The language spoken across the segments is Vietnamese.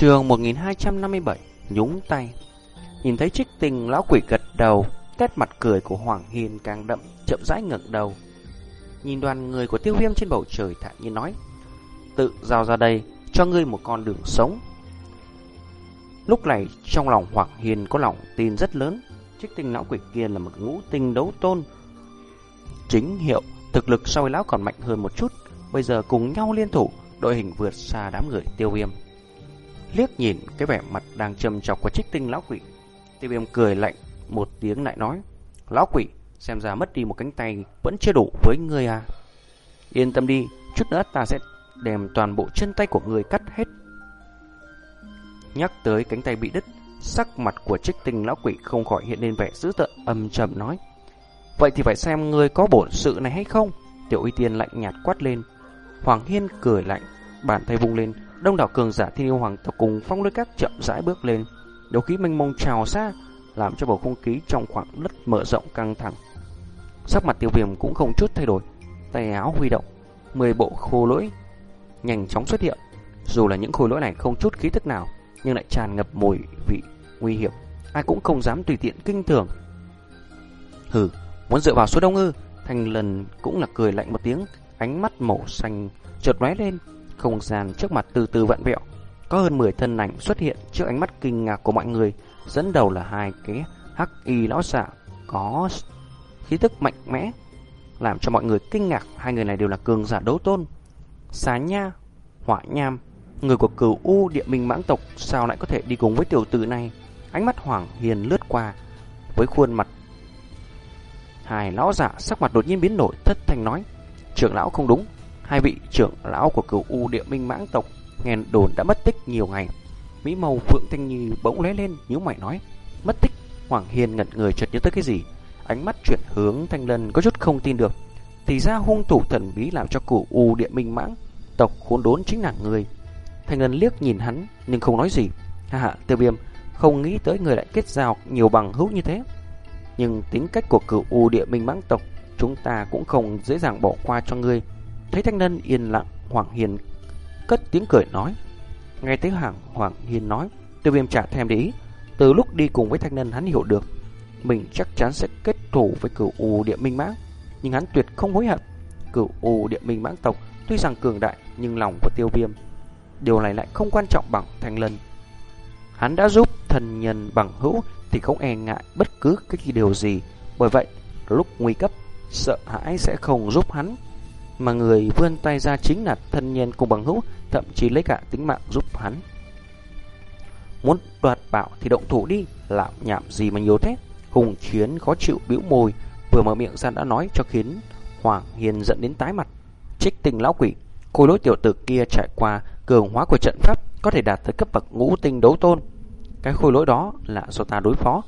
Trường 1257 Nhúng tay. Nhìn thấy trích tình, lão quỷ gật đầu, Tét mặt cười của Hoàng Hiền càng đậm, Chậm rãi ngẩng đầu. Nhìn đoàn người của tiêu viêm trên bầu trời thản nhiên nói, Tự giao ra đây, Cho ngươi một con đường sống. Lúc này, trong lòng Hoàng Hiền có lòng tin rất lớn. Trích tinh lão quỷ kia là một ngũ tinh đấu tôn, Chính hiệu, Thực lực so với lão còn mạnh hơn một chút. Bây giờ cùng nhau liên thủ, Đội hình vượt xa đám người tiêu viêm. Liếc nhìn cái vẻ mặt đang trầm chọc của trích tinh lão quỷ. Tiêu viêm cười lạnh một tiếng lại nói, Lão quỷ, xem ra mất đi một cánh tay Vẫn chưa đủ với người à. Yên tâm đi, Chút nữa ta sẽ đem toàn bộ chân tay của người cắt hết. Nhắc tới cánh tay bị đứt, Sắc mặt của trích tinh lão quỷ không khỏi hiện lên vẻ dữ tợn, âm trầm nói, Vậy thì phải xem người có bổn sự này hay không. Tiểu uy tiên lạnh nhạt quát lên. Hoàng Hiên cười lạnh, Bàn tay vung lên Đông đảo cường giả thiên yêu hoàng tộc cùng phong lôi các chậm rãi bước lên. Đấu khí mênh mông trào xa Làm cho bầu không khí trong khoảng đất mở rộng căng thẳng. Sắc mặt tiêu viêm cũng không chút thay đổi, Tay áo huy động, mười bộ khô lỗi Nhanh chóng xuất hiện. Dù là những khối lỗi này không chút khí tức nào, Nhưng lại tràn ngập mùi vị nguy hiểm. Ai cũng không dám tùy tiện kinh thường. Hừ, Muốn dựa vào số đông ư? Thành lần cũng là cười lạnh một tiếng, Ánh mắt màu xanh chợt lóe lên. Không gian trước mặt từ từ vặn vẹo. Có hơn 10 thân ảnh xuất hiện Trước ánh mắt kinh ngạc của mọi người Dẫn đầu là hai cái hắc y lão xạ Có khí tức mạnh mẽ Làm cho mọi người kinh ngạc. Hai người này đều là cường giả đấu tôn Xá nha, hỏa nham Người của cửu U địa minh mãng tộc Sao lại có thể đi cùng với tiểu tử này? Ánh mắt Hoàng Hiền lướt qua Với khuôn mặt Hai lão giả sắc mặt đột nhiên biến đổi Thất thanh nói Trưởng lão không đúng Hai vị trưởng lão của cửu U địa minh mãng tộc Nghe đồn đã mất tích nhiều ngày. Mỹ màu Phượng Thanh Nhi bỗng lé lên, nhíu mày nói, Mất tích? Hoàng Hiền ngẩn người chợt nhớ tới cái gì. Ánh mắt chuyển hướng Thanh Lân có chút không tin được. Thì ra hung thủ thần bí làm cho cửu U địa minh mãng Tộc khốn đốn chính là người Thanh Lân liếc nhìn hắn, nhưng không nói gì. Ha ha, tiêu viêm, Không nghĩ tới người lại kết giao nhiều bằng hữu như thế. Nhưng tính cách của cửu U địa minh mãng tộc, Chúng ta cũng không dễ dàng bỏ qua cho ngươi. Thấy Thanh Lân yên lặng, Hoàng Hiền cất tiếng cười nói. Nghe tiếng hàng Hoàng Hiền nói, Tiêu viêm trả thèm để ý. Từ lúc đi cùng với Thanh Lân hắn hiểu được, Mình chắc chắn sẽ kết thủ với cửu U địa minh mãng. Nhưng hắn tuyệt không hối hận. Cửu U địa minh mãng tộc Tuy rằng cường đại, nhưng lòng của tiêu viêm, Điều này lại không quan trọng bằng Thanh Lân Hắn đã giúp thần nhân bằng hữu Thì không e ngại bất cứ cái điều gì. Bởi vậy, lúc nguy cấp, Sợ hãi sẽ không giúp hắn mà người vươn tay ra chính là thân nhân cùng bằng hữu, Thậm chí lấy cả tính mạng giúp hắn. Muốn đoạt bảo thì động thủ đi Làm nhảm gì mà nhiều thế? Hùng chiến khó chịu bĩu môi, Vừa mở miệng ra đã nói cho khiến Hoàng Hiền giận đến tái mặt. Trích tình lão quỷ Khối lỗi tiểu tử kia trải qua cường hóa của trận pháp, Có thể đạt tới cấp bậc ngũ tinh đấu tôn. Cái khối lỗi đó là do ta đối phó.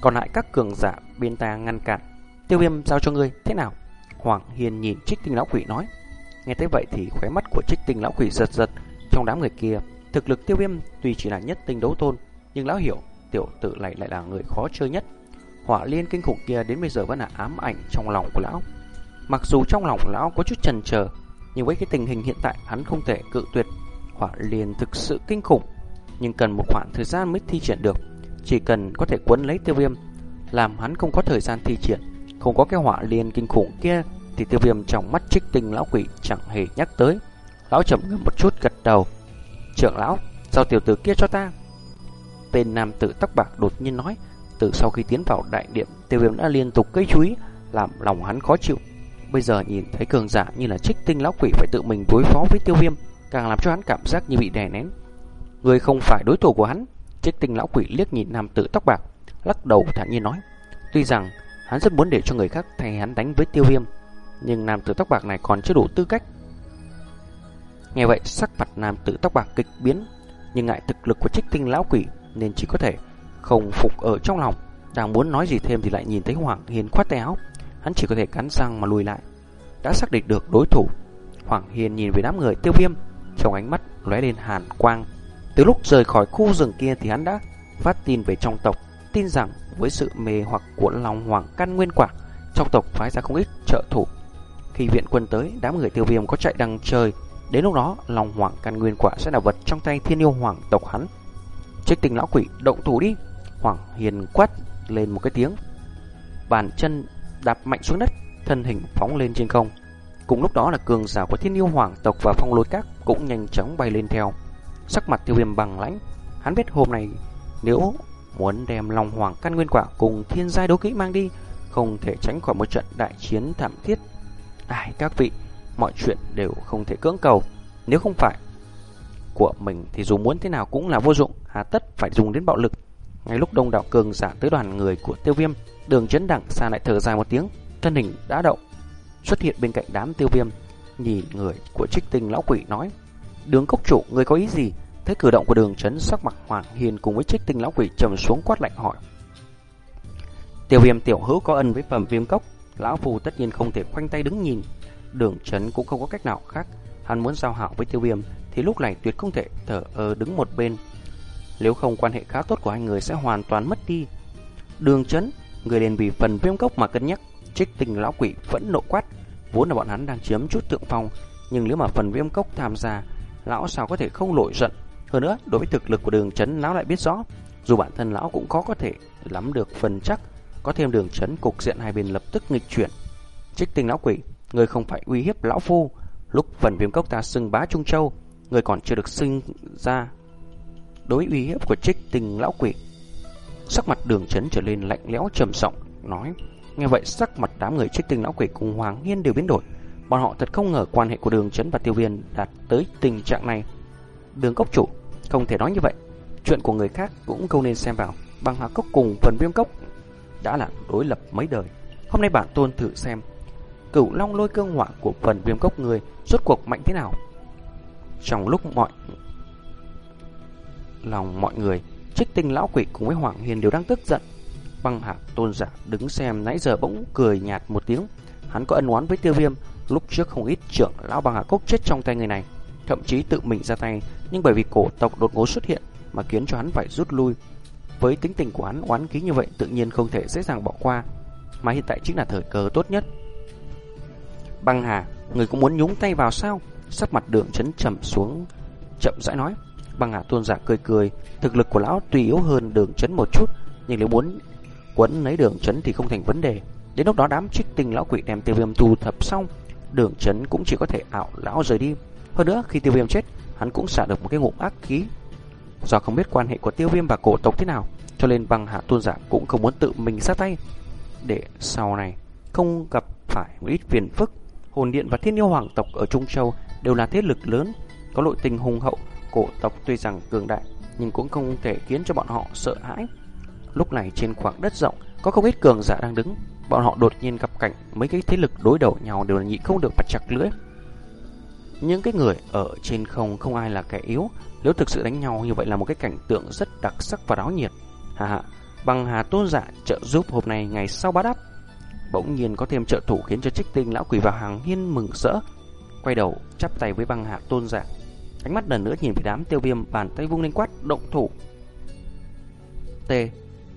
Còn lại các cường giả bên ta ngăn cản. Tiêu viêm giao cho ngươi, thế nào? Hoàng Hiền nhìn trích tinh lão quỷ nói. Nghe thấy vậy thì khóe mắt của trích tinh lão quỷ giật giật, Trong đám người kia, Thực lực tiêu viêm tuy chỉ là nhất tinh đấu tôn, Nhưng lão hiểu, tiểu tử này lại là người khó chơi nhất. Hỏa liên kinh khủng kia đến bây giờ vẫn là ám ảnh trong lòng của lão. Mặc dù trong lòng lão có chút chần chờ, Nhưng với cái tình hình hiện tại, hắn không thể cự tuyệt. Hỏa liên thực sự kinh khủng, Nhưng cần một khoảng thời gian mới thi triển được. Chỉ cần có thể quấn lấy tiêu viêm, Làm hắn không có thời gian thi triển không có cái họa liên kinh khủng kia, Thì tiêu viêm trong mắt trích tinh lão quỷ chẳng hề nhắc tới. Lão chậm ngâm một chút, gật đầu. Trưởng lão, Giao tiểu tử kia cho ta. Tên nam tử tóc bạc đột nhiên nói, Từ sau khi tiến vào đại điện, Tiêu viêm đã liên tục gây chú ý, Làm lòng hắn khó chịu. Bây giờ nhìn thấy cường giả như là trích tinh lão quỷ Phải tự mình đối phó với tiêu viêm, Càng làm cho hắn cảm giác như bị đè nén. Người không phải đối thủ của hắn. Trích tinh lão quỷ liếc nhìn nam tử tóc bạc, Lắc đầu thản nhiên nói, Tuy rằng hắn rất muốn để cho người khác thay hắn đánh với tiêu viêm, Nhưng nam tử tóc bạc này còn chưa đủ tư cách. Nghe vậy, sắc mặt nam tử tóc bạc kịch biến, Nhưng ngại thực lực của trích tinh lão quỷ Nên chỉ có thể không phục ở trong lòng. Đang muốn nói gì thêm thì lại nhìn thấy Hoàng Hiền khoát tay áo. Hắn chỉ có thể cắn răng mà lùi lại. Đã xác định được đối thủ, Hoàng Hiền nhìn về đám người tiêu viêm, Trong ánh mắt lóe lên hàn quang. Từ lúc rời khỏi khu rừng kia thì hắn đã Phát tin về trong tộc, Tin rằng với sự mê hoặc của lòng hoàng căn nguyên quả Trong tộc phái ra không ít trợ thủ Khi viện quân tới Đám người tiêu viêm có chạy đằng trời Đến lúc đó, lòng hoàng căn nguyên quả sẽ là vật trong tay thiên yêu hoàng tộc hắn. Trích tình lão quỷ, động thủ đi. Hoàng hiền quát lên một cái tiếng. Bàn chân đạp mạnh xuống đất, thân hình phóng lên trên không. Cùng lúc đó là cường giả của thiên yêu hoàng tộc và phong lôi các cũng nhanh chóng bay lên theo. Sắc mặt tiêu viêm bằng lãnh, hắn biết hôm nay nếu muốn đem long hoàng căn nguyên quả cùng thiên giai đấu kỹ mang đi, không thể tránh khỏi một trận đại chiến thảm thiết. Ai các vị, mọi chuyện đều không thể cưỡng cầu. Nếu không phải của mình thì dù muốn thế nào cũng là vô dụng, hà tất phải dùng đến bạo lực. Ngay lúc đông đạo cường giả tới đoàn người của tiêu viêm, đường chấn đẳng xa lại thở dài một tiếng, thân hình đã động, xuất hiện bên cạnh đám tiêu viêm, nhìn người của trích tinh lão quỷ nói, đường cốc chủ, người có ý gì? Thấy cử động của đường chấn sắc mặt hoàng hiền cùng với trích tinh lão quỷ trầm xuống quát lạnh hỏi. Tiêu viêm tiểu hữu có ân với phẩm viêm cốc, lão phù tất nhiên không thể khoanh tay đứng nhìn. Đường chấn cũng không có cách nào khác, hắn muốn giao hảo với tiêu viêm thì lúc này tuyệt không thể thở ơ đứng một bên. Nếu không quan hệ khá tốt của hai người sẽ hoàn toàn mất đi. Đường chấn, người liền vì phần viêm cốc mà cân nhắc, trích tinh lão quỷ vẫn nộ quát, vốn là bọn hắn đang chiếm chút thượng phong, nhưng nếu mà phần viêm cốc tham gia, lão sao có thể không nổi giận. Hơn nữa, đối với thực lực của đường chấn lão lại biết rõ, dù bản thân lão cũng khó có thể lắm được phần chắc, có thêm đường chấn cục diện hai bên lập tức nghịch chuyển. Trích tinh lão quỷ, người không phải uy hiếp lão phu, lúc phần viêm cốc ta xưng bá Trung Châu, người còn chưa được sinh ra. Đối uy hiếp của trích tinh lão quỷ, sắc mặt đường chấn trở lên lạnh lẽo trầm giọng nói. Nghe vậy sắc mặt đám người trích tinh lão quỷ cùng Hoàng Hiên đều biến đổi. Bọn họ thật không ngờ quan hệ của đường chấn và tiêu viên đạt tới tình trạng này. Đường cốc chủ, không thể nói như vậy. Chuyện của người khác cũng không nên xem vào. băng hà cốc cùng phần viêm cốc đã là đối lập mấy đời. Hôm nay bản tôn thử xem cửu long lôi cương hỏa của phần viêm cốc người rốt cuộc mạnh thế nào. Trong lúc mọi lòng mọi người, trích tinh lão quỷ cùng với Hoàng Hiền đều đang tức giận. Băng hạ tôn giả đứng xem nãy giờ bỗng cười nhạt một tiếng. Hắn có ân oán với tiêu viêm, lúc trước không ít trưởng lão băng hạ cốc chết trong tay người này. Thậm chí tự mình ra tay, nhưng bởi vì cổ tộc đột ngột xuất hiện mà khiến cho hắn phải rút lui. Với tính tình của hắn oán khí như vậy tự nhiên không thể dễ dàng bỏ qua, mà hiện tại chính là thời cơ tốt nhất. Băng Hà, người cũng muốn nhúng tay vào sao? Sắc mặt đường chấn trầm xuống, chậm rãi nói. Băng Hà tuôn giả cười cười, thực lực của lão tuy yếu hơn đường chấn một chút, nhưng nếu muốn quấn lấy đường chấn thì không thành vấn đề. Đến lúc đó đám trích tinh lão quỷ đem tiêu viêm thu thập xong, đường chấn cũng chỉ có thể ảo lão rời đi. Hơn nữa, khi tiêu viêm chết, hắn cũng xả được một cái ngụm ác khí. Do không biết quan hệ của tiêu viêm và cổ tộc thế nào, cho nên băng hạ tôn giả cũng không muốn tự mình ra tay. Để sau này không gặp phải một ít phiền phức, hồn điện và thiên yêu hoàng tộc ở Trung Châu đều là thế lực lớn, có nội tình hùng hậu. Cổ tộc tuy rằng cường đại, nhưng cũng không thể khiến cho bọn họ sợ hãi. Lúc này trên khoảng đất rộng, có không ít cường giả đang đứng. Bọn họ đột nhiên gặp cảnh mấy cái thế lực đối đầu nhau đều là nhịn không được bật chặt lưỡi. Những cái người ở trên không không ai là kẻ yếu, nếu thực sự đánh nhau như vậy là một cái cảnh tượng rất đặc sắc và đáo nhiệt. Hà hà, bằng hà tôn giả trợ giúp hôm nay ngày sau bá đắp. Bỗng nhiên có thêm trợ thủ khiến cho trích tinh lão quỷ vào hàng hiên mừng rỡ. Quay đầu, chắp tay với băng hạ tôn giả. Ánh mắt lần nữa nhìn về đám tiêu viêm bàn tay vung lên quát, động thủ. T.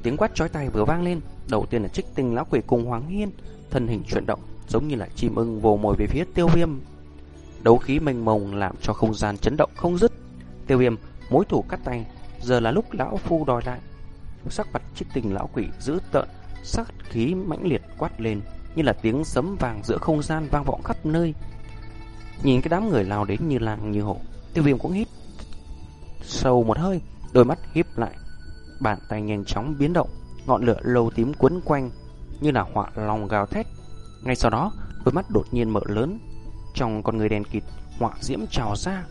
Tiếng quát chói tay vừa vang lên, đầu tiên là trích tinh lão quỷ cùng Hoàng Hiên, thân hình chuyển động, giống như là chim ưng vồ mồi về phía tiêu viêm. Đấu khí mênh mông làm cho không gian chấn động không dứt. Tiêu viêm, mối thủ cắt tay, giờ là lúc lão phu đòi lại. Sắc mặt trích tình lão quỷ giữ tợn, sắc khí mãnh liệt quát lên, như là tiếng sấm vàng giữa không gian vang vọng khắp nơi. Nhìn cái đám người lao đến như làng như hổ, tiêu viêm cũng hít sâu một hơi, đôi mắt híp lại, bàn tay nhanh chóng biến động, ngọn lửa lâu tím quấn quanh như là họa lòng gào thét. Ngay sau đó, đôi mắt đột nhiên mở lớn, trong con người đèn kịt, họa diễm trào ra.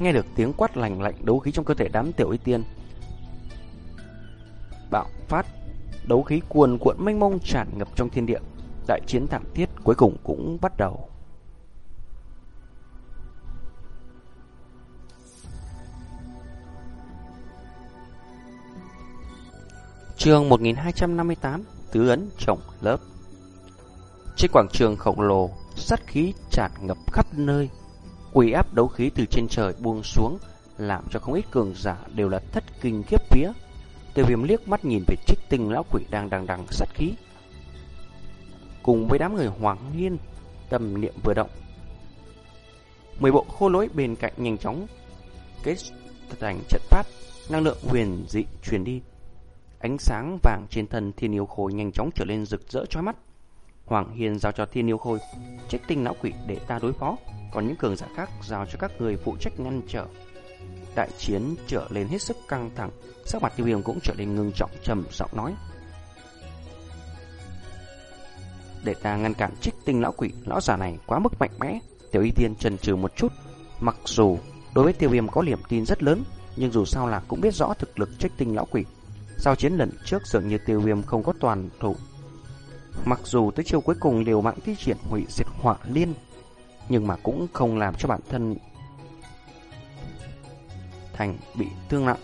Nghe được tiếng quát lành lạnh đấu khí trong cơ thể đám tiểu y tiên. Bạo phát, đấu khí cuồn cuộn mênh mông tràn ngập trong thiên địa. Đại chiến thảm thiết cuối cùng cũng bắt đầu. Chương 1258 Tứ ấn trọng lớp trên quảng trường khổng lồ Sát khí tràn ngập khắp nơi Quỷ áp đấu khí từ trên trời buông xuống Làm cho không ít cường giả đều là thất kinh khiếp vía Tiêu viêm liếc mắt nhìn về trích tinh lão quỷ đang đằng đằng sát khí Cùng với đám người hoàng hiên tâm niệm vừa động. Mười bộ khô lối bên cạnh nhanh chóng kết thành trận pháp, năng lượng huyền dị truyền đi. Ánh sáng vàng trên thân thiên yêu khôi nhanh chóng trở lên rực rỡ chói mắt. Hoàng Hiền giao cho thiên yêu khôi trách tinh lão quỷ để ta đối phó, còn những cường giả khác giao cho các người phụ trách ngăn trở. Đại chiến trở lên hết sức căng thẳng, sắc mặt tiêu viêm cũng trở nên ngưng trọng trầm giọng nói. Để ta ngăn cản trích tinh lão quỷ, lão giả này quá mức mạnh mẽ. Tiểu y tiên chần chừ một chút, mặc dù đối với tiêu viêm có niềm tin rất lớn, nhưng dù sao là cũng biết rõ thực lực trích tinh lão quỷ. Sau chiến lần trước dường như tiêu viêm không có toàn thủ. Mặc dù tới chiều cuối cùng liều mạng thi triển hủy diệt họa liên, nhưng mà cũng không làm cho bản thân thành bị thương nặng.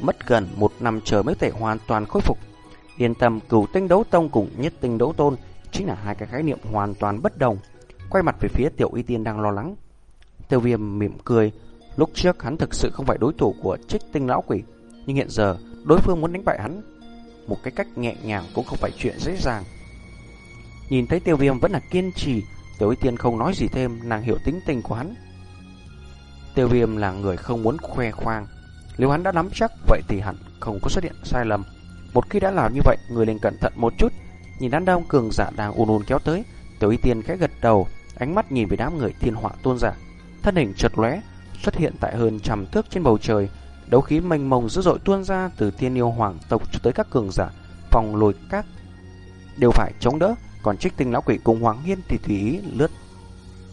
Mất gần một năm chờ mới thể hoàn toàn khôi phục. Yên tâm cửu tinh đấu tông cùng nhất tinh đấu tôn chính là hai cái khái niệm hoàn toàn bất đồng. Quay mặt về phía tiểu y tiên đang lo lắng. Tiêu viêm mỉm cười. Lúc trước hắn thực sự không phải đối thủ của trích tinh lão quỷ. Nhưng hiện giờ đối phương muốn đánh bại hắn. Một cái cách nhẹ nhàng cũng không phải chuyện dễ dàng. Nhìn thấy tiêu viêm vẫn là kiên trì. Tiểu y tiên không nói gì thêm. Nàng hiểu tính tình của hắn. Tiêu viêm là người không muốn khoe khoang. Nếu hắn đã nắm chắc vậy thì hẳn không có xuất hiện sai lầm. Một khi đã làm như vậy, người nên cẩn thận một chút. Nhìn đám đông cường giả đang ùn ùn kéo tới, Tiểu Y Tiên khẽ gật đầu, ánh mắt nhìn về đám người thiên họa tôn giả. Thân hình chợt lóe, xuất hiện tại hơn trăm thước trên bầu trời, đấu khí mênh mông dữ dội tuôn ra từ thiên yêu hoàng tộc cho tới các cường giả phòng lùi các đều phải chống đỡ, còn Trích Tinh lão quỷ cùng Hoàng Hiên thì tùy ý lướt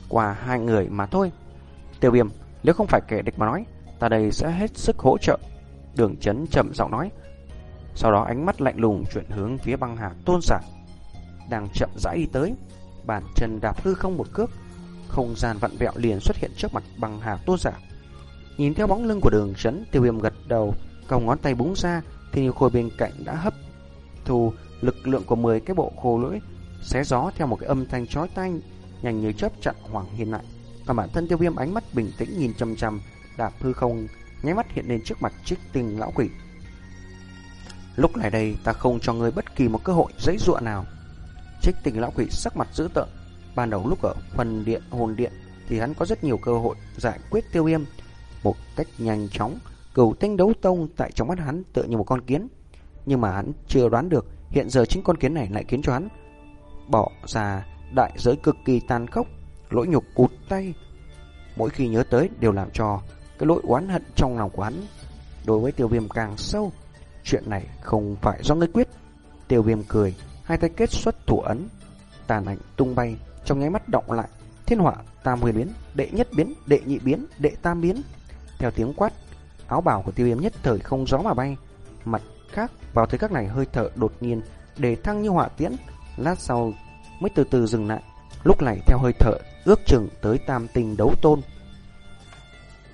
qua hai người mà thôi. Tiêu Viêm, nếu không phải kẻ địch mà nói, ta đây sẽ hết sức hỗ trợ. Đường Chấn chậm giọng nói, sau đó ánh mắt lạnh lùng chuyển hướng phía băng hà tôn giả Đang chậm rãi đi tới Bàn chân đạp hư không một cước Không gian vặn vẹo liền xuất hiện trước mặt băng hà tôn giả Nhìn theo bóng lưng của đường chấn Tiêu viêm gật đầu, Còng ngón tay búng ra Thì nhiều khôi bên cạnh đã hấp Thu lực lượng của 10 cái bộ khô lưỡi, Xé gió theo một cái âm thanh chói tai, Nhanh như chớp chặn Hoàng Hiên lại Còn bản thân tiêu viêm ánh mắt bình tĩnh nhìn chăm chăm Đạp hư không, nháy mắt hiện lên trước mặt trích tinh lão quỷ Lúc này đây, ta không cho ngươi bất kỳ một cơ hội dễ dụa nào. Trích tình lão quỷ sắc mặt dữ tợn. Ban đầu lúc ở phần điện, hồn điện thì hắn có rất nhiều cơ hội giải quyết tiêu viêm một cách nhanh chóng. Cửu tinh đấu tông tại trong mắt hắn tựa như một con kiến. Nhưng mà hắn chưa đoán được hiện giờ chính con kiến này lại khiến cho hắn bỏ ra đại giới cực kỳ tàn khốc, lỗi nhục cụt tay. Mỗi khi nhớ tới đều làm cho cái lỗi oán hận trong lòng của hắn đối với tiêu viêm càng sâu. Chuyện này không phải do ngươi quyết. Tiêu viêm cười, hai tay kết xuất thủ ấn. Tàn ảnh tung bay, trong nháy mắt động lại. Thiên họa, tam huyền biến, đệ nhất biến, đệ nhị biến, đệ tam biến. Theo tiếng quát, áo bào của tiêu viêm nhất thời không gió mà bay. Mặt khác, vào thời khắc này hơi thở đột nhiên, để thăng như họa tiễn. Lát sau mới từ từ dừng lại. Lúc này theo hơi thở, ước chừng tới tam tinh đấu tôn.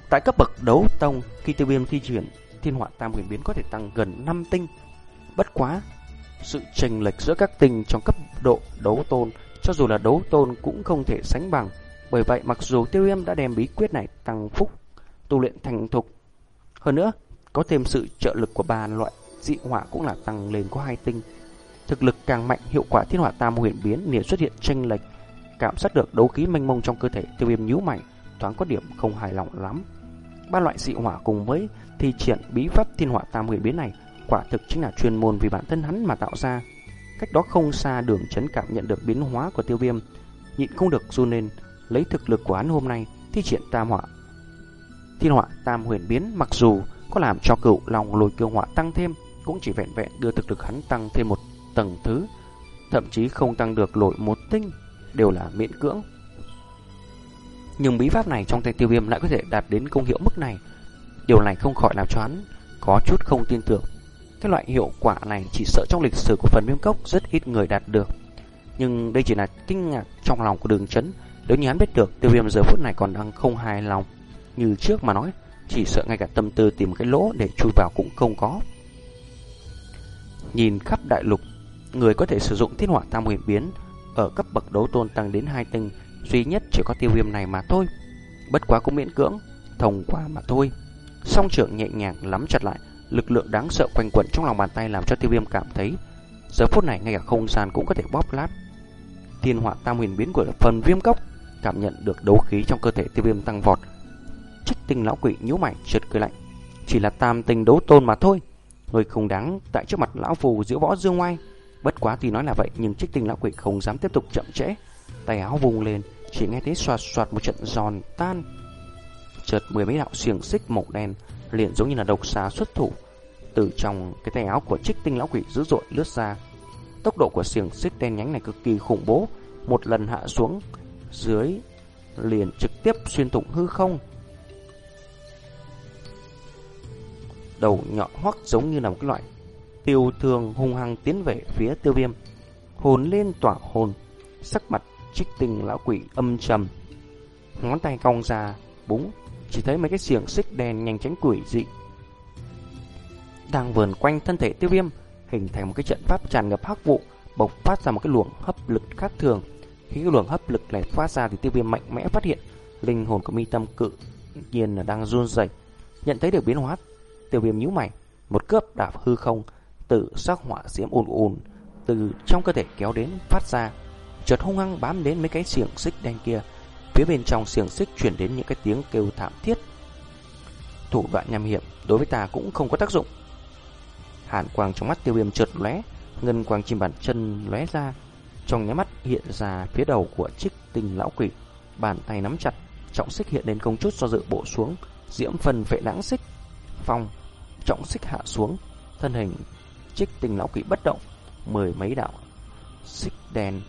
Tại cấp bậc đấu tông, khi tiêu viêm thi chuyển thiên họa tam huyền biến có thể tăng gần 5 tinh. Bất quá, sự chênh lệch giữa các tinh trong cấp độ đấu tôn, cho dù là đấu tôn cũng không thể sánh bằng. Bởi vậy, mặc dù tiêu viêm đã đem bí quyết này tăng phúc, tu luyện thành thục. Hơn nữa, có thêm sự trợ lực của ba loại dị hỏa cũng là tăng lên có hai tinh. Thực lực càng mạnh, hiệu quả thiên hỏa tam huyền biến liền xuất hiện chênh lệch. Cảm giác được đấu khí mênh mông trong cơ thể tiêu viêm nhíu mày, thoáng có điểm không hài lòng lắm. Ba loại dị hỏa cùng với thi triển bí pháp thiên hỏa tam huyền biến này quả thực chính là chuyên môn vì bản thân hắn mà tạo ra. Cách đó không xa đường chấn cảm nhận được biến hóa của tiêu viêm, nhịn không được run lên, lấy thực lực của hắn hôm nay thi triển tam hỏa Thiên họa tam huyền biến mặc dù có làm cho cựu lòng lôi kiêu họa tăng thêm, cũng chỉ vẹn vẹn đưa thực lực hắn tăng thêm một tầng thứ, thậm chí không tăng được lội một tinh, đều là miễn cưỡng. Nhưng bí pháp này trong tay tiêu viêm lại có thể đạt đến công hiệu mức này, Điều này không khỏi làm cho hắn có chút không tin tưởng. Cái loại hiệu quả này chỉ sợ trong lịch sử của phần viêm cốc rất ít người đạt được. Nhưng đây chỉ là kinh ngạc trong lòng của đường chấn. Nếu như hắn biết được tiêu viêm giờ phút này còn đang không hài lòng. Như trước mà nói, chỉ sợ ngay cả tâm tư tìm cái lỗ để chui vào cũng không có. Nhìn khắp đại lục, người có thể sử dụng thiên hỏa tam huyền biến ở cấp bậc đấu tôn tăng đến hai tinh, duy nhất chỉ có tiêu viêm này mà thôi. Bất quá cũng miễn cưỡng, thông qua mà thôi. Song trưởng nhẹ nhàng lắm chặt lại, lực lượng đáng sợ quanh quẩn trong lòng bàn tay làm cho tiêu viêm cảm thấy giờ phút này ngay cả không gian cũng có thể bóp lát. thiên họa tam huyền biến của phần viêm cốc, cảm nhận được đấu khí trong cơ thể tiêu viêm tăng vọt. Trích tinh lão quỷ nhíu mày trượt cười lạnh, chỉ là tam tình đấu tôn mà thôi, người không đáng tại trước mặt lão phù giữa võ dương ngoai. Bất quá thì nói là vậy nhưng trích tinh lão quỷ không dám tiếp tục chậm trễ, tay áo vùng lên, chỉ nghe thấy xoạt xoạt một trận giòn tan. Chợt mười mấy đạo xiềng xích màu đen liền giống như là độc xà xuất thủ từ trong cái tay áo của trích tinh lão quỷ dữ dội lướt ra. Tốc độ của xiềng xích đen nhánh này cực kỳ khủng bố, một lần hạ xuống dưới liền trực tiếp xuyên thủng hư không. Đầu nhọn hoắc giống như là một cái loại tiêu thương hung hăng tiến về phía tiêu viêm. Hồn lên tỏa hồn, sắc mặt trích tinh lão quỷ âm trầm. Ngón tay cong ra, búng, chỉ thấy mấy cái xiềng xích đen nhanh tránh quỷ dị. Đang vườn quanh thân thể tiêu viêm, hình thành một cái trận pháp tràn ngập hắc vụ, bộc phát ra một cái luồng hấp lực khác thường. Khi cái luồng hấp lực này phát ra thì tiêu viêm mạnh mẽ phát hiện linh hồn của mi tâm cự nhiên là đang run rẩy. Nhận thấy được biến hóa, tiêu viêm nhíu mày, một cướp đạp hư không, tự sắc hỏa diễm ùn ùn từ trong cơ thể kéo đến phát ra, chợt hung hăng bám đến mấy cái xiềng xích đen kia. Phía bên trong xiềng xích chuyển đến những cái tiếng kêu thảm thiết. Thủ đoạn nhằm hiểm đối với ta cũng không có tác dụng. Hàn quang trong mắt tiêu viêm chợt lóe, ngân quang chim bàn chân lóe ra, trong nháy mắt hiện ra phía đầu của trích tinh lão quỷ, bàn tay nắm chặt, trọng xích hiện lên công chút do dự bộ xuống, diễm phần vệ lãng xích, phong, trọng xích hạ xuống, thân hình trích tinh lão quỷ bất động, mười mấy đạo xích đèn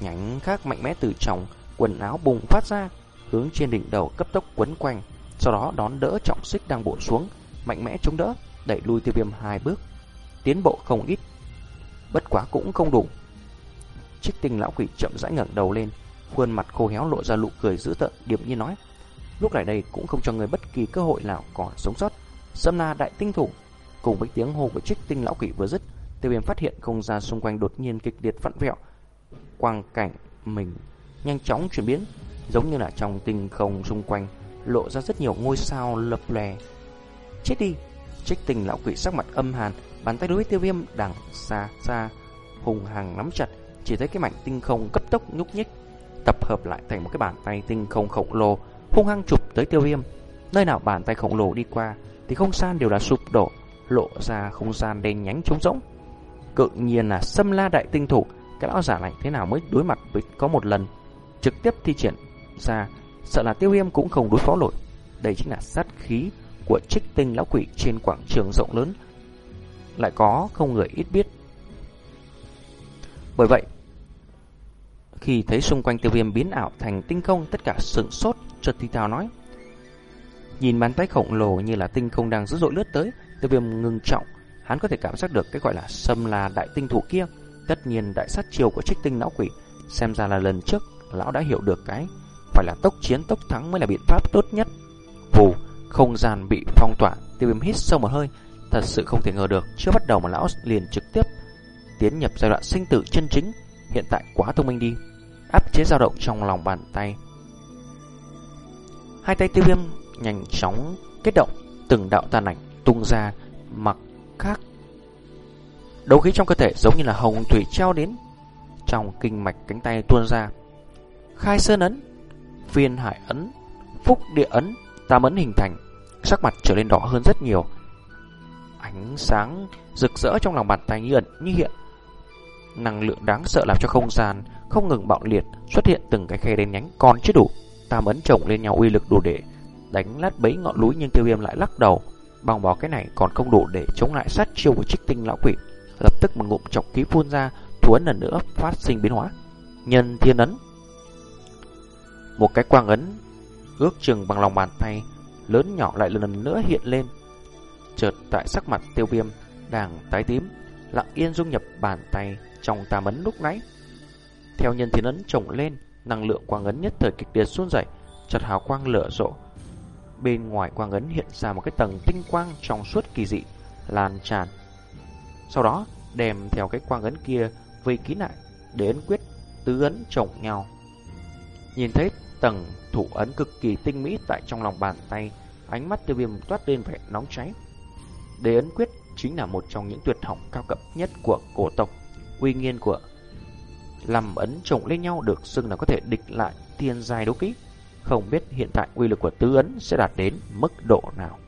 nhánh khác mạnh mẽ từ trong quần áo bùng phát ra, hướng trên đỉnh đầu cấp tốc quấn quanh, sau đó đón đỡ trọng xích đang bổ xuống, mạnh mẽ chống đỡ, đẩy lui tiêu viêm hai bước, tiến bộ không ít, bất quá cũng không đủ. Trích tinh lão quỷ chậm rãi ngẩng đầu lên, khuôn mặt khô héo lộ ra nụ cười dữ tợn, điềm nhiên nói: "Lúc này đây cũng không cho người bất kỳ cơ hội nào còn sống sót." Sâm Na đại tinh thủ, cùng với tiếng hô của Trích tinh lão quỷ vừa dứt, Tiêu Viêm phát hiện không gian xung quanh đột nhiên kịch liệt vặn vẹo, quang cảnh mình nhanh chóng chuyển biến, giống như là trong tinh không xung quanh lộ ra rất nhiều ngôi sao lập lòe. Chết đi! Trích tinh lão quỷ sắc mặt âm hàn, bàn tay đối với tiêu viêm đằng xa xa, hùng hằng nắm chặt, chỉ thấy cái mảnh tinh không cấp tốc nhúc nhích, tập hợp lại thành một cái bàn tay tinh không khổng lồ, hung hăng chụp tới tiêu viêm. Nơi nào bàn tay khổng lồ đi qua, thì không gian đều là sụp đổ, lộ ra không gian đen nhánh trống rỗng. Cự nhiên là xâm la đại tinh thủ, cái lão giả này thế nào mới đối mặt với có một lần trực tiếp thi triển ra, sợ là tiêu viêm cũng không đối phó nổi. Đây chính là sát khí của trích tinh lão quỷ trên quảng trường rộng lớn. Lại có không người ít biết. Bởi vậy, khi thấy xung quanh tiêu viêm biến ảo thành tinh không, tất cả sửng sốt, chợt thì thào nói. Nhìn bàn tay khổng lồ như là tinh không đang dữ dội lướt tới, tiêu viêm ngừng trọng, hắn có thể cảm giác được cái gọi là xâm là đại tinh thủ kia. Tất nhiên đại sát chiêu của trích tinh não quỷ, xem ra là lần trước lão đã hiểu được cái phải là tốc chiến tốc thắng mới là biện pháp tốt nhất. Vù, không gian bị phong tỏa, tiêu viêm hít sâu một hơi, thật sự không thể ngờ được, chưa bắt đầu mà lão liền trực tiếp tiến nhập giai đoạn sinh tử chân chính, hiện tại quá thông minh đi, áp chế dao động trong lòng bàn tay. Hai tay tiêu viêm nhanh chóng kết động, từng đạo tàn ảnh tung ra, mặc khác. Đấu khí trong cơ thể giống như là hồng thủy treo đến trong kinh mạch cánh tay tuôn ra. Khai sơn ấn, phiên hải ấn, phúc địa ấn, tam ấn hình thành, sắc mặt trở lên đỏ hơn rất nhiều. Ánh sáng rực rỡ trong lòng bàn tay như ẩn như hiện. Năng lượng đáng sợ làm cho không gian không ngừng bạo liệt, xuất hiện từng cái khe đen nhánh còn chưa đủ. Tam ấn chồng lên nhau uy lực đủ để đánh lát bấy ngọn núi nhưng tiêu viêm lại lắc đầu. Bằng bỏ cái này còn không đủ để chống lại sát chiêu của trích tinh lão quỷ. Lập tức một ngụm trọng khí phun ra, thủ ấn lần nữa phát sinh biến hóa. Nhân thiên ấn. Một cái quang ấn ước chừng bằng lòng bàn tay lớn nhỏ lại lần nữa hiện lên. Chợt tại sắc mặt tiêu viêm đang tái tím, lặng yên dung nhập bàn tay trong tà ấn lúc nãy. Theo nhân thiên ấn trồng lên, năng lượng quang ấn nhất thời kịch liệt suôn dậy, chợt hào quang lửa rộ. Bên ngoài quang ấn hiện ra một cái tầng tinh quang trong suốt kỳ dị, lan tràn. Sau đó, đem theo cái quang ấn kia vây kín lại, để ấn quyết tứ ấn chồng nhau. Nhìn thấy tầng thủ ấn cực kỳ tinh mỹ tại trong lòng bàn tay, ánh mắt tiêu viêm toát lên vẻ nóng cháy. Đế ấn quyết chính là một trong những tuyệt học cao cấp nhất của cổ tộc, uy nghiên của làm ấn chồng lên nhau được xưng là có thể địch lại thiên giai đấu kỹ. Không biết hiện tại uy lực của tứ ấn sẽ đạt đến mức độ nào.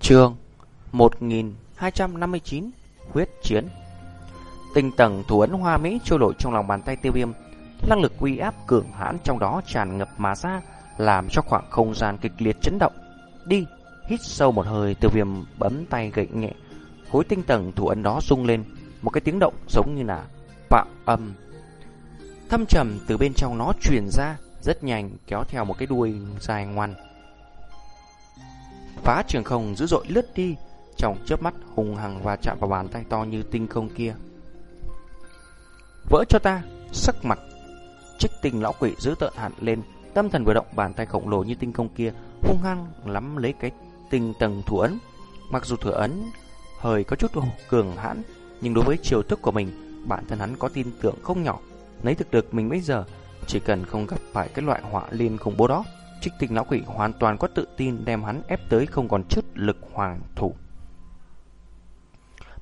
Chương 1259 Huyết Chiến. Tinh tầng thủ ấn hoa mỹ trôi nổi trong lòng bàn tay tiêu viêm. Năng lực uy áp cường hãn trong đó tràn ngập mà ra, Làm cho khoảng không gian kịch liệt chấn động. Đi, Hít sâu một hơi, tiêu viêm bấm tay gậy nhẹ, Khối tinh tầng thủ ấn đó rung lên, Một cái tiếng động giống như là bạo âm. Thâm trầm từ bên trong nó truyền ra, Rất nhanh, kéo theo một cái đuôi dài ngoan Phá trường không dữ dội lướt đi, Trong chớp mắt hùng hằng và chạm vào bàn tay to như tinh không kia. Vỡ cho ta, Sắc mặt. Trích tinh lão quỷ giữ tợn hẳn lên, Tâm thần vừa động, bàn tay khổng lồ như tinh không kia Hung hăng lắm lấy cái tinh tầng thủ ấn Mặc dù thủ ấn Hơi có chút cường hãn, Nhưng đối với chiều thức của mình, Bản thân hắn có tin tưởng không nhỏ Lấy thực lực mình bây giờ, Chỉ cần không gặp phải cái loại họa liên khủng bố đó, Trích tinh lão quỷ hoàn toàn có tự tin đem hắn ép tới không còn chút lực hoàng thủ.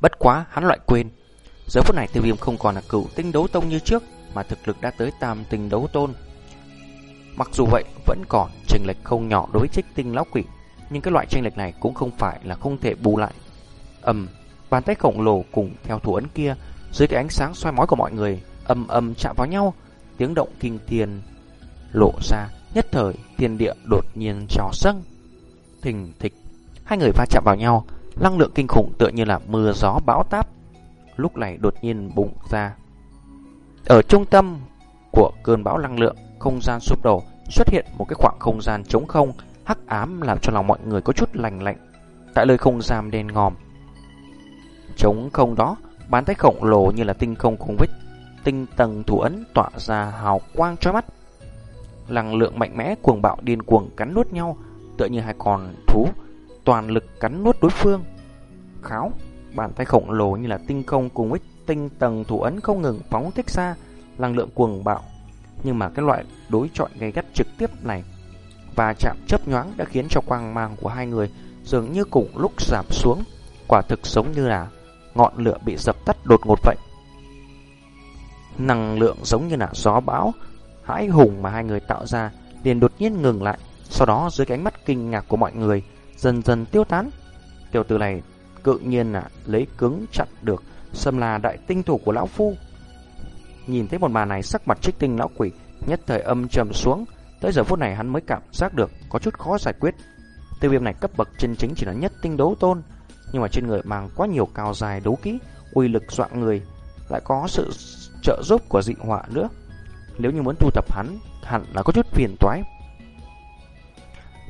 Bất quá hắn loại quên. Giờ phút này tiêu viêm không còn là cựu tinh đấu tông như trước, mà thực lực đã tới tam tinh đấu tôn. Mặc dù vậy vẫn còn chênh lệch không nhỏ đối với trích tinh lão quỷ, nhưng cái loại chênh lệch này cũng không phải là không thể bù lại. Ầm, bàn tay khổng lồ cùng theo thủ ấn kia, dưới cái ánh sáng soi mói của mọi người, âm âm chạm vào nhau, tiếng động kinh thiên lộ ra Nhất thời thiên địa đột nhiên trào sân Thình thịch Hai người va chạm vào nhau Năng lượng kinh khủng tựa như là mưa gió bão táp Lúc này đột nhiên bùng ra Ở trung tâm của cơn bão năng lượng không gian sụp đổ Xuất hiện một cái khoảng không gian trống không Hắc ám làm cho lòng mọi người có chút lành lạnh Tại lời không gian đen ngòm Trống không đó Bán tay khổng lồ như là tinh không cùng với tinh tầng thủ ấn tỏa ra hào quang cho mắt năng lượng mạnh mẽ cuồng bạo điên cuồng cắn nuốt nhau, tựa như hai con thú toàn lực cắn nuốt đối phương. Kháo, bàn tay khổng lồ như là tinh không cùng với tinh tầng thủ ấn không ngừng phóng thích ra năng lượng cuồng bạo. Nhưng mà cái loại đối chọi gay gắt trực tiếp này và chạm chớp nhoáng đã khiến cho quang mang của hai người dường như cùng lúc giảm xuống, quả thực giống như là ngọn lửa bị dập tắt đột ngột vậy. Năng lượng giống như là gió bão hãi hùng mà hai người tạo ra liền đột nhiên ngừng lại, sau đó dưới cái ánh mắt kinh ngạc của mọi người dần dần tiêu tán. Tiểu tử này cự nhiên là lấy cứng chặn được xâm là đại tinh thủ của lão phu. Nhìn thấy một màn này sắc mặt trích tinh lão quỷ nhất thời âm trầm xuống, tới giờ phút này hắn mới cảm giác được có chút khó giải quyết. Tiêu viêm này cấp bậc chân chính chỉ là nhất tinh đấu tôn, nhưng mà trên người mang quá nhiều cao dài đấu kỹ, uy lực dọa người, lại có sự trợ giúp của dị họa nữa. Nếu như muốn thu thập hắn Hẳn là có chút phiền toái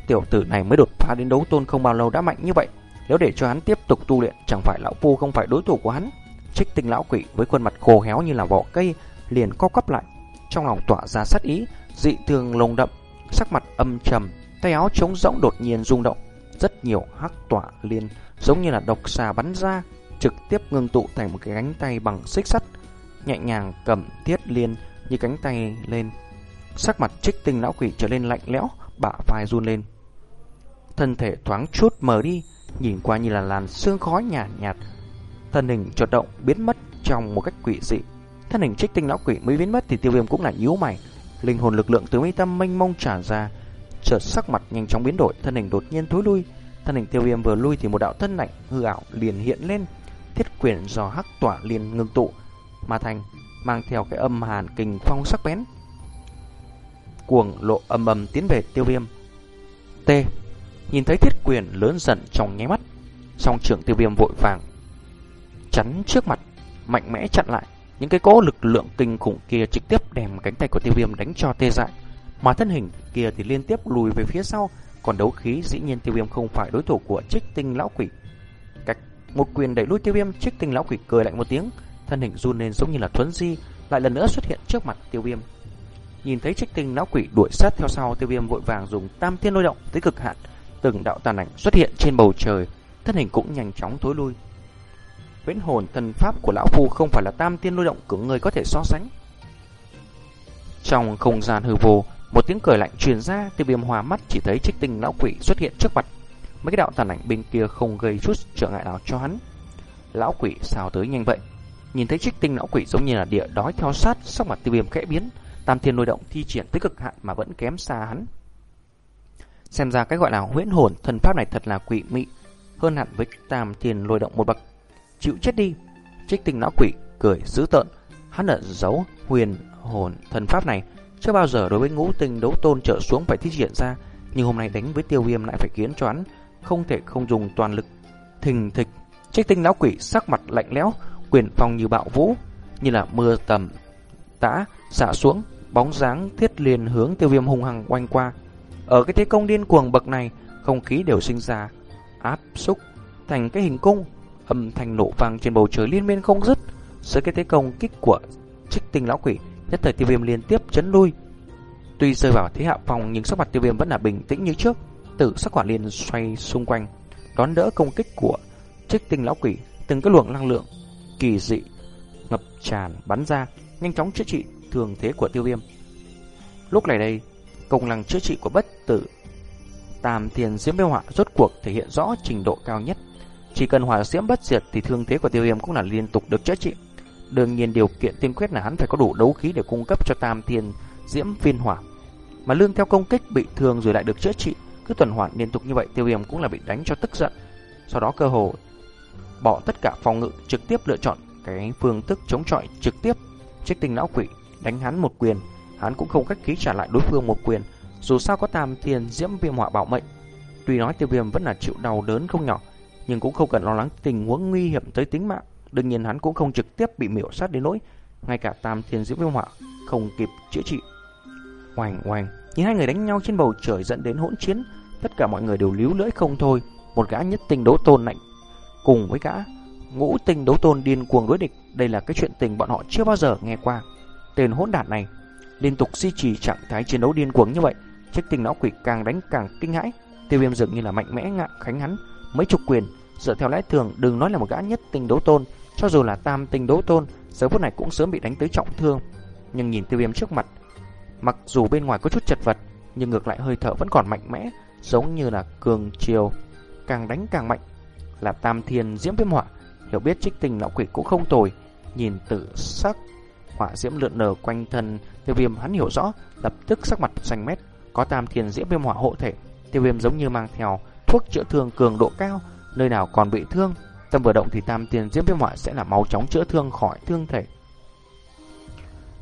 Tiểu tử này mới đột phá đến đấu tôn không bao lâu đã mạnh như vậy Nếu để cho hắn tiếp tục tu luyện Chẳng phải lão phu không phải đối thủ của hắn Trích tinh lão quỷ với khuôn mặt khô héo như là vỏ cây Liền co quắp lại Trong lòng tỏa ra sát ý Dị thường lồng đậm Sắc mặt âm trầm Tay áo trống rỗng đột nhiên rung động Rất nhiều hắc tỏa liên Giống như là độc xà bắn ra Trực tiếp ngưng tụ thành một cái cánh tay bằng xích sắt Nhẹ nhàng cầm thiết liên như cánh tay lên. Sắc mặt trích tinh lão quỷ trở lên lạnh lẽo, bả vai run lên. Thân thể thoáng chút mờ đi, nhìn qua như là làn sương khói nhạt nhạt. Thân hình chợt động biến mất trong một cách quỷ dị. Thân hình trích tinh lão quỷ mới biến mất thì tiêu viêm cũng là nhíu mày. Linh hồn lực lượng từ mi tâm mênh mông tràn ra, chợt sắc mặt nhanh chóng biến đổi, thân hình đột nhiên thối lui. Thân hình tiêu viêm vừa lui thì một đạo thân lạnh hư ảo liền hiện lên, thiết quyền do hắc tỏa liền ngưng tụ mà thành mang theo cái âm hàn kình phong sắc bén. Cuồng lộ âm âm tiến về tiêu viêm. T. Nhìn thấy thiết quyền lớn dần trong nháy mắt, song trưởng tiêu viêm vội vàng. Chắn trước mặt, mạnh mẽ chặn lại. Những cái cỗ lực lượng kinh khủng kia trực tiếp đem cánh tay của tiêu viêm đánh cho tê dại. Mà thân hình kia thì liên tiếp lùi về phía sau, còn đấu khí dĩ nhiên tiêu viêm không phải đối thủ của trích tinh lão quỷ. Cách một quyền đẩy lui tiêu viêm, trích tinh lão quỷ cười lạnh một tiếng, thân hình run lên giống như là thuấn di, lại lần nữa xuất hiện trước mặt tiêu viêm. Nhìn thấy trích tinh lão quỷ đuổi sát theo sau, tiêu viêm vội vàng dùng tam thiên lôi động tới cực hạn, từng đạo tàn ảnh xuất hiện trên bầu trời, thân hình cũng nhanh chóng tối lui. Huyễn hồn thần pháp của lão phu không phải là tam thiên lôi động của người có thể so sánh. Trong không gian hư vô, Một tiếng cười lạnh truyền ra, tiêu viêm hòa mắt chỉ thấy trích tinh lão quỷ xuất hiện trước mặt. Mấy cái đạo tàn ảnh bên kia không gây chút trở ngại nào cho hắn. Lão quỷ sao tới nhanh vậy? Nhìn thấy trích tinh lão quỷ giống như là địa đói theo sát, sắc mặt tiêu viêm khẽ biến, tam thiên lôi động thi triển tới cực hạn mà vẫn kém xa hắn. Xem ra cái gọi là huyễn hồn thần pháp này thật là quỷ mị, hơn hẳn với tam thiên lôi động một bậc. Chịu chết đi. Trích tinh lão quỷ cười dữ tợn, hắn ẩn giấu huyền hồn thần pháp này chưa bao giờ đối với ngũ tinh đấu tôn trở xuống phải thi triển ra, nhưng hôm nay đánh với tiêu viêm lại phải khiến cho hắn không thể không dùng toàn lực. Thình thịch, trích tinh lão quỷ sắc mặt lạnh lẽo, quyền phong như bạo vũ, như là mưa tầm tã xả xuống, bóng dáng thiết liền hướng tiêu viêm hung hăng quanh qua. Ở cái thế công điên cuồng bậc này, không khí đều sinh ra áp xúc thành cái hình cung, âm thanh nổ vang trên bầu trời liên miên không dứt. Dưới cái thế công kích của trích tinh lão quỷ, nhất thời tiêu viêm liên tiếp chấn lui. Tuy rơi vào thế hạ phòng nhưng sắc mặt tiêu viêm vẫn là bình tĩnh như trước. Tử sắc quả liên xoay xung quanh, đón đỡ công kích của trích tinh lão quỷ, từng cái luồng năng lượng kỳ dị ngập tràn bắn ra, nhanh chóng chữa trị thường thế của tiêu viêm. Lúc này đây, công năng chữa trị của bất tử Tam thiền diễm viêm họa rốt cuộc thể hiện rõ trình độ cao nhất. Chỉ cần hỏa diễm bất diệt thì thương thế của tiêu viêm cũng là liên tục được chữa trị. Đương nhiên điều kiện tiên quyết là hắn phải có đủ đấu khí để cung cấp cho tam thiên diễm viên hỏa. Mà lương theo công kích bị thương rồi lại được chữa trị, cứ tuần hoàn liên tục như vậy tiêu viêm cũng là bị đánh cho tức giận. Sau đó cơ hồ bỏ tất cả phòng ngự trực tiếp lựa chọn cái phương thức chống chọi trực tiếp trích tinh lão quỷ đánh hắn một quyền hắn cũng không cách khí trả lại đối phương một quyền dù sao có tam thiên diễm viêm hỏa bảo mệnh tuy nói tiêu viêm vẫn là chịu đau đớn không nhỏ nhưng cũng không cần lo lắng tình huống nguy hiểm tới tính mạng đương nhiên hắn cũng không trực tiếp bị miểu sát đến nỗi ngay cả tam thiên diễm viêm họa không kịp chữa trị oành oành nhìn hai người đánh nhau trên bầu trời dẫn đến hỗn chiến tất cả mọi người đều líu lưỡi không thôi một gã nhất tinh đấu tôn lạnh cùng với gã ngũ tinh đấu tôn điên cuồng đối địch. Đây là cái chuyện tình bọn họ chưa bao giờ nghe qua. Tên hỗn đản này liên tục duy trì trạng thái chiến đấu điên cuồng như vậy, chiếc tinh lão quỷ càng đánh càng kinh hãi. Tiêu viêm dường như là mạnh mẽ ngạ khánh hắn mấy chục quyền. Dựa theo lẽ thường, đừng nói là một gã nhất tinh đấu tôn, cho dù là tam tinh đấu tôn, giờ phút này cũng sớm bị đánh tới trọng thương. Nhưng nhìn tiêu viêm trước mặt, mặc dù bên ngoài có chút chật vật, nhưng ngược lại hơi thở vẫn còn mạnh mẽ, giống như là cường chiều, càng đánh càng mạnh, là tam thiên diễm viêm họa Hiểu biết trích tình lão quỷ cũng không tồi Nhìn tự sắc Hỏa diễm lượn lờ quanh thân Tiêu viêm hắn hiểu rõ Lập tức sắc mặt xanh mét Có tam thiên diễm viêm hỏa hộ thể. Tiêu viêm giống như mang theo thuốc chữa thương cường độ cao Nơi nào còn bị thương Tâm vừa động thì tam tiền diễm viêm hỏa sẽ là máu chóng chữa thương khỏi thương thể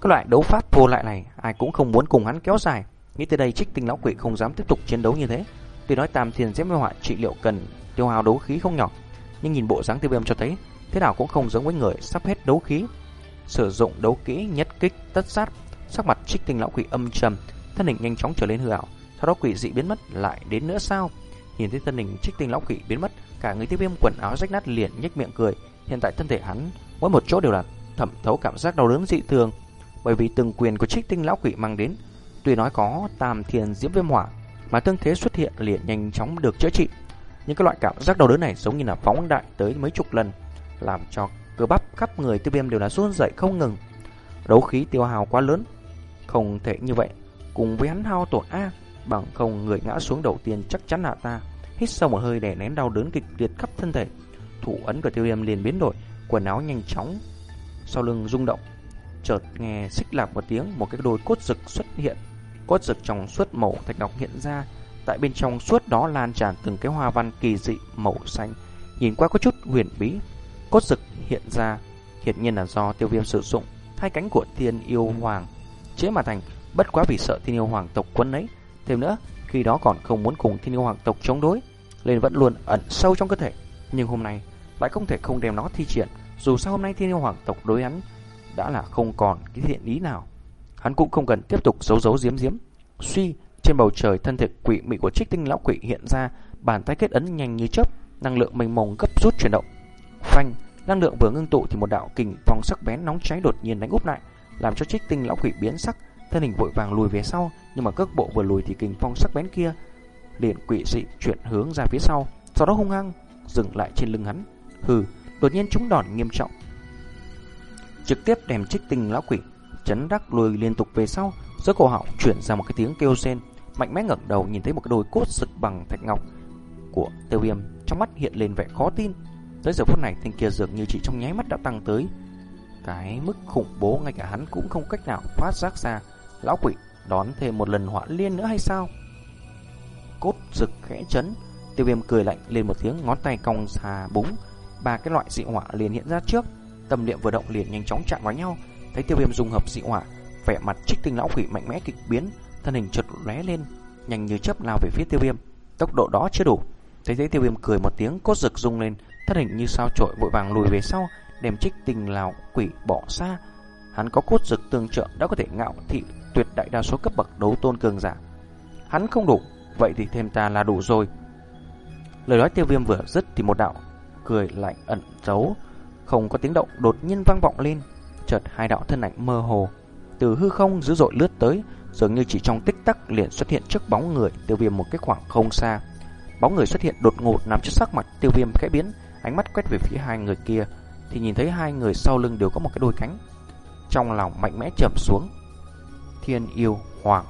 Các loại đấu pháp vô lại này Ai cũng không muốn cùng hắn kéo dài Nghĩ tới đây trích tinh lão quỷ không dám tiếp tục chiến đấu như thế Tuy nói tam tiền diễm viêm hỏa trị liệu cần tiêu hao đấu khí không nhỏ nhưng nhìn bộ dáng tiêu viêm cho thấy thế nào cũng không giống với người sắp hết đấu khí. Sử dụng đấu kỹ nhất kích tất sát, sắc mặt trích tinh lão quỷ âm trầm, thân hình nhanh chóng trở lên hư ảo, sau đó quỷ dị biến mất lại đến nữa sao? Nhìn thấy thân hình trích tinh lão quỷ biến mất, cả người tiêu viêm quần áo rách nát liền nhếch miệng cười, hiện tại thân thể hắn mỗi một chỗ đều là thẩm thấu cảm giác đau đớn dị thường, bởi vì từng quyền của trích tinh lão quỷ mang đến, tuy nói có tam thiên diễm viêm hỏa, mà tương thế xuất hiện liền nhanh chóng được chữa trị. Những cái loại cảm giác đau đớn này giống như là phóng đại tới mấy chục lần, làm cho cơ bắp khắp người tiêu viêm đều là run dậy không ngừng. Đấu khí tiêu hào quá lớn, không thể như vậy. Cùng với hắn hao tổn A, bằng không người ngã xuống đầu tiên chắc chắn là ta. Hít sâu một hơi để nén đau đớn kịch liệt khắp thân thể. Thủ ấn của tiêu viêm liền biến đổi, quần áo nhanh chóng, sau lưng rung động. Chợt nghe xích lạp một tiếng, một cái đôi cốt rực xuất hiện. Cốt rực trong suốt màu thạch ngọc hiện ra, Tại bên trong suốt đó lan tràn từng cái hoa văn kỳ dị màu xanh, nhìn qua có chút huyền bí. Cốt rực hiện ra, hiển nhiên là do tiêu viêm sử dụng hai cánh của thiên yêu hoàng chế mà thành, bất quá vì sợ thiên yêu hoàng tộc quân ấy. Thêm nữa, khi đó còn không muốn cùng thiên yêu hoàng tộc chống đối, nên vẫn luôn ẩn sâu trong cơ thể. Nhưng hôm nay lại không thể không đem nó thi triển, dù sao hôm nay thiên yêu hoàng tộc đối hắn đã là không còn cái thiện ý nào. Hắn cũng không cần tiếp tục giấu giấu giếm giếm. Suy trên bầu trời thân thể quỷ mị của trích tinh lão quỷ hiện ra, bàn tay kết ấn nhanh như chớp, năng lượng mênh mông gấp rút chuyển động. Phanh, năng lượng vừa ngưng tụ thì một đạo kình phong sắc bén nóng cháy đột nhiên đánh úp lại, làm cho trích tinh lão quỷ biến sắc, thân hình vội vàng lùi về sau, nhưng mà cước bộ vừa lùi thì kình phong sắc bén kia liền quỷ dị chuyển hướng ra phía sau, sau đó hung hăng dừng lại trên lưng hắn. Hừ, đột nhiên trúng đòn nghiêm trọng. Trực tiếp đem trích tinh lão quỷ chấn đắc lùi liên tục về sau, Giữa cổ họng chuyển ra một cái tiếng kêu rên, mạnh mẽ ngẩng đầu nhìn thấy một cái đôi cốt sực bằng thạch ngọc của Tiêu Viêm, trong mắt hiện lên vẻ khó tin. Tới giờ phút này, thanh kia dường như chỉ trong nháy mắt đã tăng tới cái mức khủng bố ngay cả hắn cũng không cách nào phát giác ra. Lão quỷ đón thêm một lần họa liên nữa hay sao? Cốt rực khẽ chấn, Tiêu Viêm cười lạnh lên một tiếng, ngón tay cong xà búng, ba cái loại dị hỏa liền hiện ra trước. Tâm niệm vừa động liền nhanh chóng chạm vào nhau, thấy Tiêu Viêm dung hợp dị hỏa, vẻ mặt trích tinh lão quỷ mạnh mẽ kịch biến, thân hình chợt lóe lên, nhanh như chớp lao về phía Tiêu Viêm. Tốc độ đó chưa đủ. Thấy thấy Tiêu Viêm cười một tiếng, cốt rực rung lên, thân hình như sao trội vội vàng lùi về sau, đem trích tinh lão quỷ bỏ xa. Hắn có cốt rực tương trợ đã có thể ngạo thị tuyệt đại đa số cấp bậc đấu tôn cường giả. Hắn không đủ, vậy thì thêm ta là đủ rồi. Lời nói Tiêu Viêm vừa dứt thì một đạo cười lạnh ẩn giấu, không có tiếng động đột nhiên vang vọng lên, chợt hai đạo thân ảnh mơ hồ từ hư không dữ dội lướt tới, dường như chỉ trong tích tắc liền xuất hiện trước bóng người Tiêu Viêm một cái khoảng không xa. Bóng người xuất hiện đột ngột nằm trước sắc mặt Tiêu Viêm khẽ biến, ánh mắt quét về phía hai người kia thì nhìn thấy hai người sau lưng đều có một cái đôi cánh. Trong lòng mạnh mẽ chậm xuống. Thiên yêu Hoàng